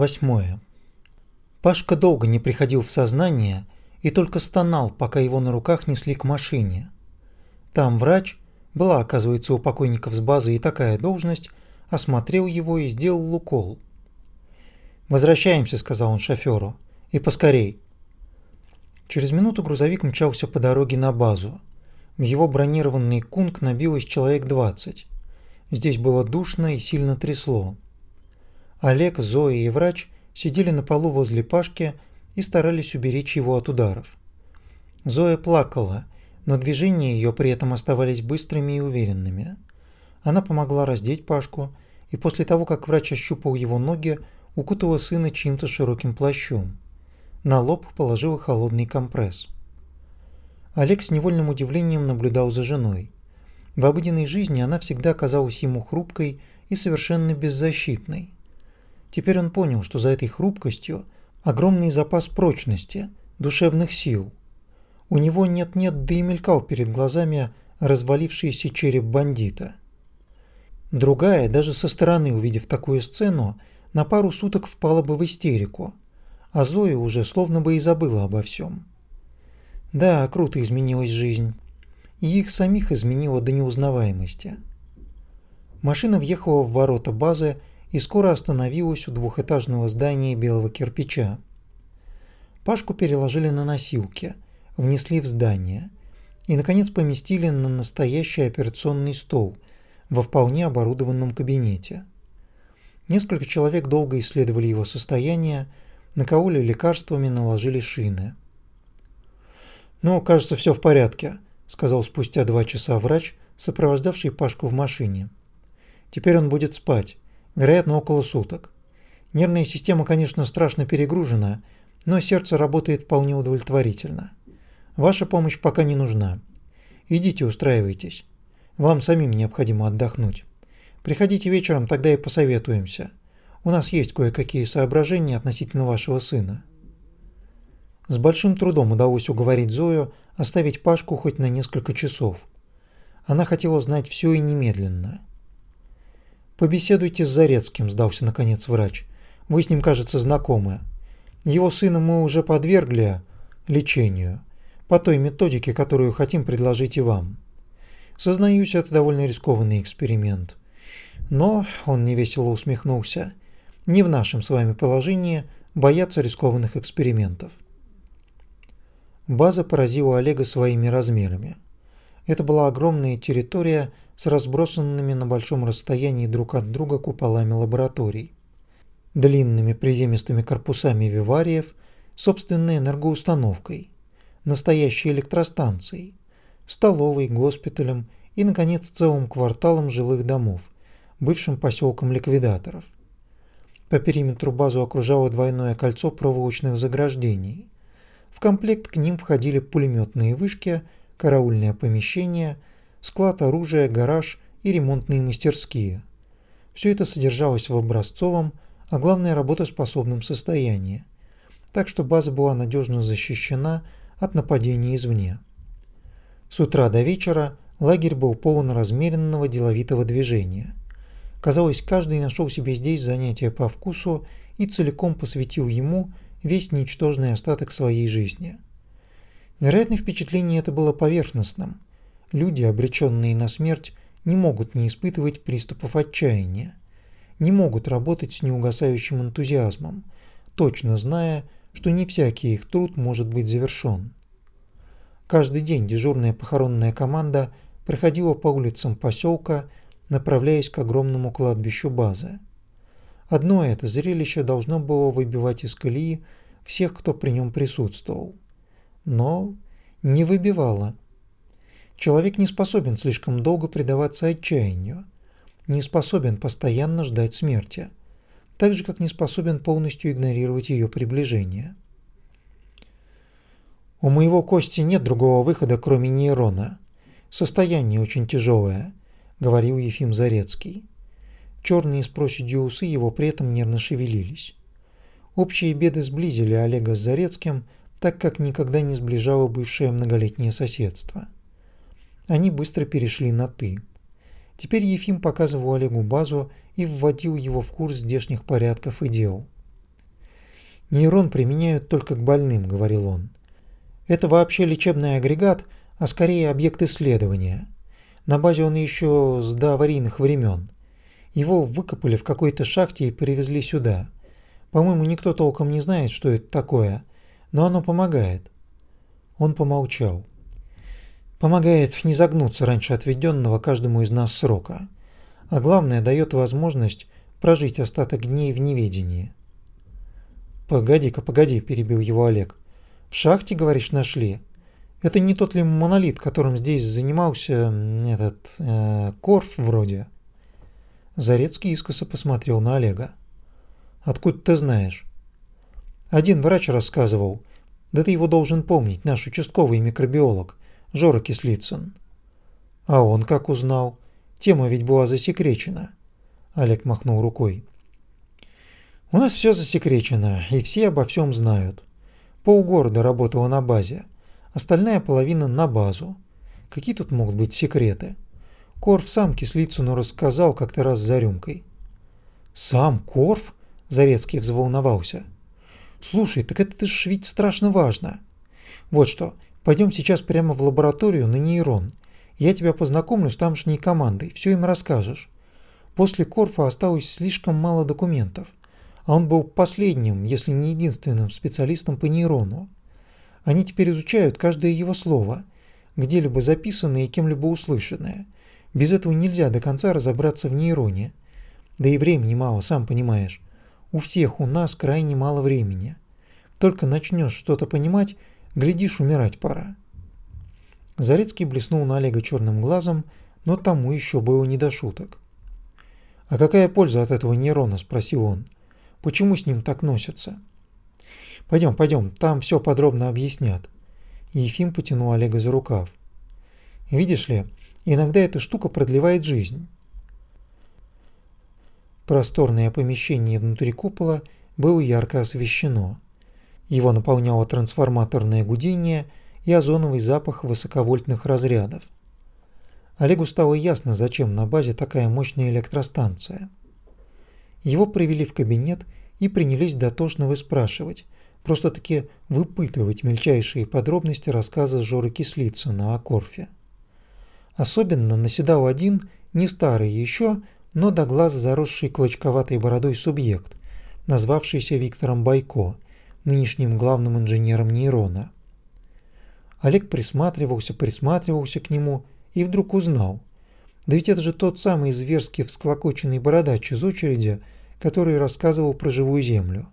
Восьмое. Пашка долго не приходил в сознание и только стонал, пока его на руках несли к машине. Там врач, была, оказывается, у покойников с базы и такая должность, осмотрел его и сделал укол. «Возвращаемся», — сказал он шофёру, — «и поскорей». Через минуту грузовик мчался по дороге на базу. В его бронированный кунг набилось человек двадцать. Здесь было душно и сильно трясло. Олег, Зоя и врач сидели на полу возле Пашки и старались уберечь его от ударов. Зоя плакала, но движения ее при этом оставались быстрыми и уверенными. Она помогла раздеть Пашку, и после того, как врач ощупал его ноги, укутала сына чьим-то широким плащом. На лоб положила холодный компресс. Олег с невольным удивлением наблюдал за женой. В обыденной жизни она всегда казалась ему хрупкой и совершенно беззащитной. Теперь он понял, что за этой хрупкостью огромный запас прочности, душевных сил. У него нет-нет, да и мелькал перед глазами развалившийся череп бандита. Другая, даже со стороны увидев такую сцену, на пару суток впала бы в истерику, а Зоя уже словно бы и забыла обо всем. Да, круто изменилась жизнь. И их самих изменило до неузнаваемости. Машина въехала в ворота базы и скоро остановилась у двухэтажного здания белого кирпича. Пашку переложили на носилки, внесли в здание и, наконец, поместили на настоящий операционный стол во вполне оборудованном кабинете. Несколько человек долго исследовали его состояние, накололи лекарствами, наложили шины. «Ну, кажется, все в порядке», – сказал спустя два часа врач, сопровождавший Пашку в машине. «Теперь он будет спать вероятно, около суток. Нервная система, конечно, страшно перегружена, но сердце работает вполне удовлетворительно. Ваша помощь пока не нужна. Идите устраивайтесь. Вам самим необходимо отдохнуть. Приходите вечером, тогда и посоветуемся. У нас есть кое-какие соображения относительно вашего сына. С большим трудом удалось уговорить Зою оставить Пашку хоть на несколько часов. Она хотела знать все и немедленно. «Побеседуйте с Зарецким», – сдался наконец врач. «Вы с ним, кажется, знакомы. Его сына мы уже подвергли лечению по той методике, которую хотим предложить и вам. Сознаюсь, это довольно рискованный эксперимент. Но, он невесело усмехнулся, не в нашем с вами положении бояться рискованных экспериментов. База поразила Олега своими размерами. Это была огромная территория с разбросанными на большом расстоянии друг от друга куполами лабораторий, длинными приземистыми корпусами вивариев, собственной энергоустановкой, настоящей электростанцией, столовой, госпиталем и, наконец, целым кварталом жилых домов, бывшим поселком ликвидаторов. По периметру базу окружало двойное кольцо проволочных заграждений. В комплект к ним входили пулеметные вышки – караульное помещение, склад оружия, гараж и ремонтные мастерские. Все это содержалось в образцовом, а главное работоспособном состоянии, так что база была надежно защищена от нападений извне. С утра до вечера лагерь был полон размеренного деловитого движения. Казалось, каждый нашел себе здесь занятие по вкусу и целиком посвятил ему весь ничтожный остаток своей жизни – Вероятно, впечатление это было поверхностным. Люди, обреченные на смерть, не могут не испытывать приступов отчаяния, не могут работать с неугасающим энтузиазмом, точно зная, что не всякий их труд может быть завершен. Каждый день дежурная похоронная команда проходила по улицам поселка, направляясь к огромному кладбищу базы. Одно это зрелище должно было выбивать из колеи всех, кто при нем присутствовал но не выбивала. Человек не способен слишком долго предаваться отчаянию, не способен постоянно ждать смерти, так же, как не способен полностью игнорировать ее приближение. «У моего Кости нет другого выхода, кроме нейрона. Состояние очень тяжелое», — говорил Ефим Зарецкий. Черные с проседью усы его при этом нервно шевелились. Общие беды сблизили Олега с Зарецким — так как никогда не сближало бывшее многолетнее соседство. Они быстро перешли на «ты». Теперь Ефим показывал Олегу базу и вводил его в курс здешних порядков и дел. Нейрон применяют только к больным, говорил он. Это вообще лечебный агрегат, а скорее объект исследования. На базе он еще с доаварийных времен. Его выкопали в какой-то шахте и перевезли сюда. По-моему, никто толком не знает, что это такое, но оно помогает. Он помолчал. Помогает не загнуться раньше отведенного каждому из нас срока. А главное, дает возможность прожить остаток дней в неведении. «Погоди-ка, погоди», – перебил его Олег. «В шахте, говоришь, нашли? Это не тот ли монолит, которым здесь занимался этот э, Корф вроде?» Зарецкий искоса посмотрел на Олега. «Откуда ты знаешь?» «Один врач рассказывал. Да ты его должен помнить, наш участковый микробиолог, Жора Кислицын». «А он как узнал? Тема ведь была засекречена». Олег махнул рукой. У нас все засекречено, и все обо всем знают. Полгорода работало на базе, остальная половина на базу. Какие тут могут быть секреты? Корф сам Кислицыну рассказал как-то раз за рюмкой. «Сам Корф?» – Зарецкий взволновался. «Слушай, так это ж ведь страшно важно. Вот что, пойдем сейчас прямо в лабораторию на нейрон. Я тебя познакомлю с тамошней командой, все им расскажешь. После Корфа осталось слишком мало документов а он был последним, если не единственным специалистом по нейрону. Они теперь изучают каждое его слово, где-либо записанное и кем-либо услышанное. Без этого нельзя до конца разобраться в нейроне. Да и времени мало, сам понимаешь. У всех у нас крайне мало времени. Только начнешь что-то понимать, глядишь, умирать пора. Зарецкий блеснул на Олега черным глазом, но тому еще было не до шуток. «А какая польза от этого нейрона?» – спросил он. – Почему с ним так носятся? Пойдем, пойдем, там все подробно объяснят. Ефим потянул Олега за рукав. Видишь ли, иногда эта штука продлевает жизнь. Просторное помещение внутри купола было ярко освещено. Его наполняло трансформаторное гудение и озоновый запах высоковольтных разрядов. Олегу стало ясно, зачем на базе такая мощная электростанция. Его привели в кабинет и принялись дотошно выспрашивать, просто-таки выпытывать мельчайшие подробности рассказа Жоры Кислицына о Корфе. Особенно наседал один, не старый еще, но до глаз заросший клочковатой бородой субъект, назвавшийся Виктором Байко, нынешним главным инженером нейрона. Олег присматривался, присматривался к нему и вдруг узнал – да ведь это же тот самый зверски всклокоченный бородач из очереди, который рассказывал про живую землю.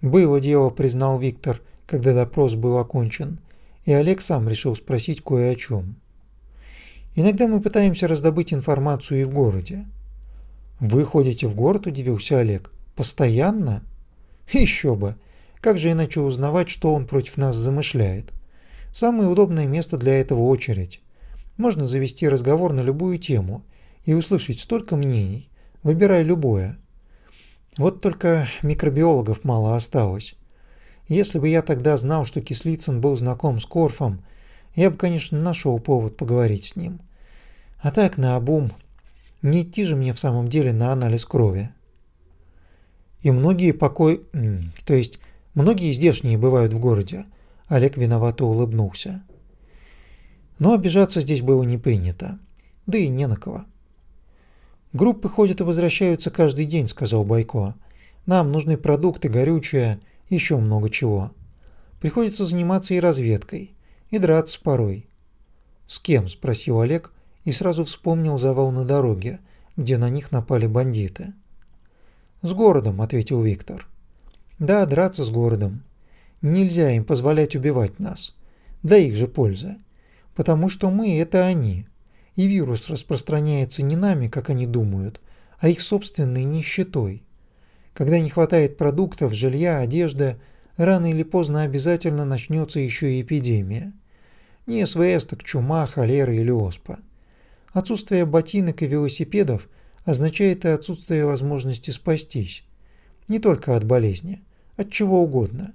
«Было дело», – признал Виктор, когда допрос был окончен, и Олег сам решил спросить кое о чем. «Иногда мы пытаемся раздобыть информацию и в городе». «Вы ходите в город?» – удивился Олег. «Постоянно?» «Еще бы! Как же иначе узнавать, что он против нас замышляет? Самое удобное место для этого очередь. Можно завести разговор на любую тему и услышать столько мнений, выбирай любое. Вот только микробиологов мало осталось. Если бы я тогда знал, что Кислицын был знаком с Корфом, я бы, конечно, нашел повод поговорить с ним. А так, на обум, не идти же мне в самом деле на анализ крови. И многие покой... То есть, многие здешние бывают в городе. Олег виновато улыбнулся. Но обижаться здесь было не принято. Да и не на кого. «Группы ходят и возвращаются каждый день», — сказал Байко. «Нам нужны продукты, горючее, еще много чего. Приходится заниматься и разведкой, и драться порой». «С кем?» – спросил Олег и сразу вспомнил завал на дороге, где на них напали бандиты. «С городом», – ответил Виктор. «Да, драться с городом. Нельзя им позволять убивать нас. Да их же польза потому что мы – это они. И вирус распространяется не нами, как они думают, а их собственной нищетой. Когда не хватает продуктов, жилья, одежды, рано или поздно обязательно начнется еще и эпидемия. Не СВС, так чума, холера или оспа. Отсутствие ботинок и велосипедов означает и отсутствие возможности спастись. Не только от болезни, от чего угодно.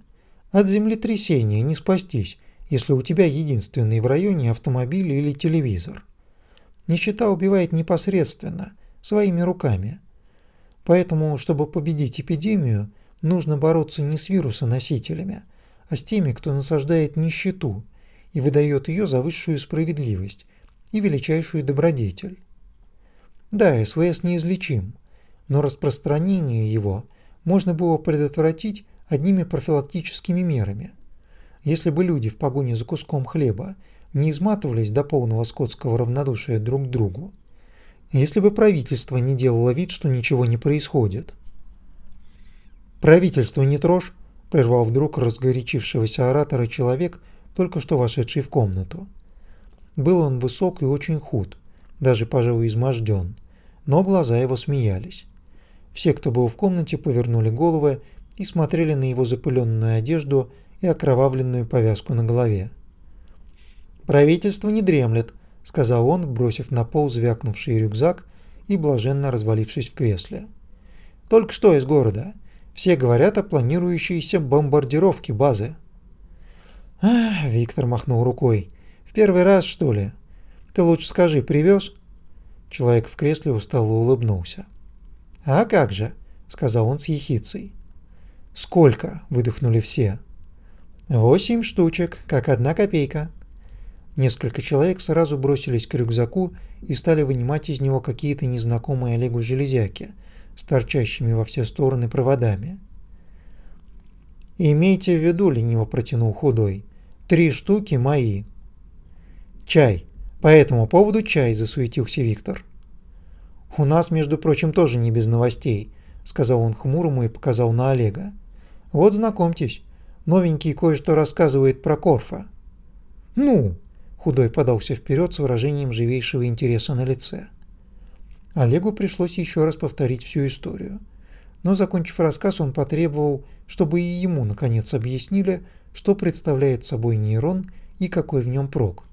От землетрясения не спастись, если у тебя единственный в районе автомобиль или телевизор. Нищета убивает непосредственно, своими руками. Поэтому, чтобы победить эпидемию, нужно бороться не с вирусоносителями, а с теми, кто насаждает нищету и выдает ее за высшую справедливость и величайшую добродетель. Да, СВС неизлечим, но распространение его можно было предотвратить одними профилактическими мерами. Если бы люди в погоне за куском хлеба не изматывались до полного скотского равнодушия друг к другу, если бы правительство не делало вид, что ничего не происходит. «Правительство не трожь», – прервал вдруг разгорячившегося оратора человек, только что вошедший в комнату. Был он высок и очень худ, даже, пожалуй, изможден, но глаза его смеялись. Все, кто был в комнате, повернули головы и смотрели на его запыленную одежду и окровавленную повязку на голове. «Правительство не дремлет», – сказал он, бросив на пол звякнувший рюкзак и блаженно развалившись в кресле. «Только что из города. Все говорят о планирующейся бомбардировке базы». «Ах», – Виктор махнул рукой, – «в первый раз, что ли? Ты лучше скажи, привез?» Человек в кресле устало улыбнулся. «А как же?» – сказал он с ехицей. «Сколько?» – выдохнули все. «Восемь штучек, как одна копейка». Несколько человек сразу бросились к рюкзаку и стали вынимать из него какие-то незнакомые Олегу железяки с торчащими во все стороны проводами. «Имейте в виду», – лениво протянул худой, – «три штуки мои». «Чай», по этому поводу чай, засуетился Виктор. У нас, между прочим, тоже не без новостей, сказал он хмурому и показал на Олега. Вот знакомьтесь, новенький кое-что рассказывает про Корфа. Ну, худой подался вперед с выражением живейшего интереса на лице. Олегу пришлось еще раз повторить всю историю. Но, закончив рассказ, он потребовал, чтобы и ему наконец объяснили, что представляет собой нейрон и какой в нем прок.